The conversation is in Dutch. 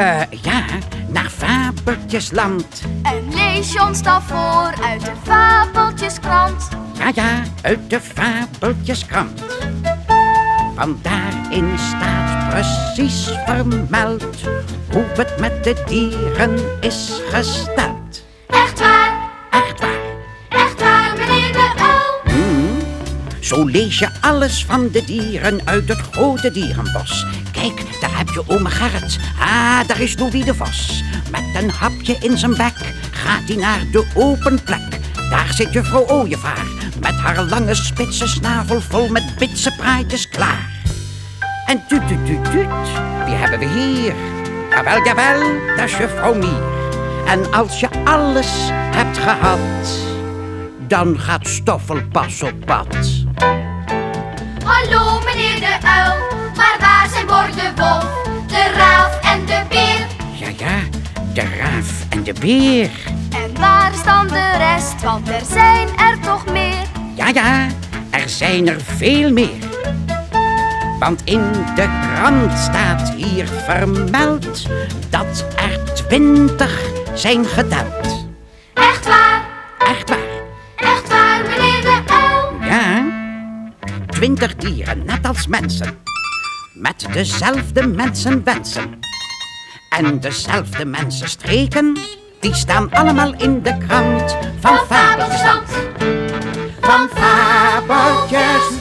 Eh, ja, naar Fabeltjesland. En lees je ons dan voor uit de Fabeltjeskrant. Ja, ja, uit de Fabeltjeskrant. Want daarin staat precies vermeld hoe het met de dieren is gesteld. Echt waar, Echt waar. echt waar, meneer de uil. Zo lees je alles van de dieren uit het grote dierenbos. Kijk, daar heb je ome Gerrit. Ah, daar is Louis de Vos. Met een hapje in zijn bek gaat hij naar de open plek. Daar zit juffrouw Ooievaar met haar lange spitse snavel vol met bitse praatjes klaar. En tuut, tuut, tuut, tuut, wie hebben we hier? Jawel, jawel, dat is juffrouw Mier. En als je alles hebt gehad, dan gaat Stoffel pas op pad. De raaf en de beer. En waar is dan de rest, want er zijn er toch meer? Ja, ja, er zijn er veel meer. Want in de krant staat hier vermeld dat er twintig zijn geteld. Echt waar, Echt waar, echt waar, meneer de uil. ja. Twintig dieren, net als mensen. Met dezelfde mensenwensen. En dezelfde mensenstreken, die staan allemaal in de krant van Fabeltjesland. Van Fabeltjesland.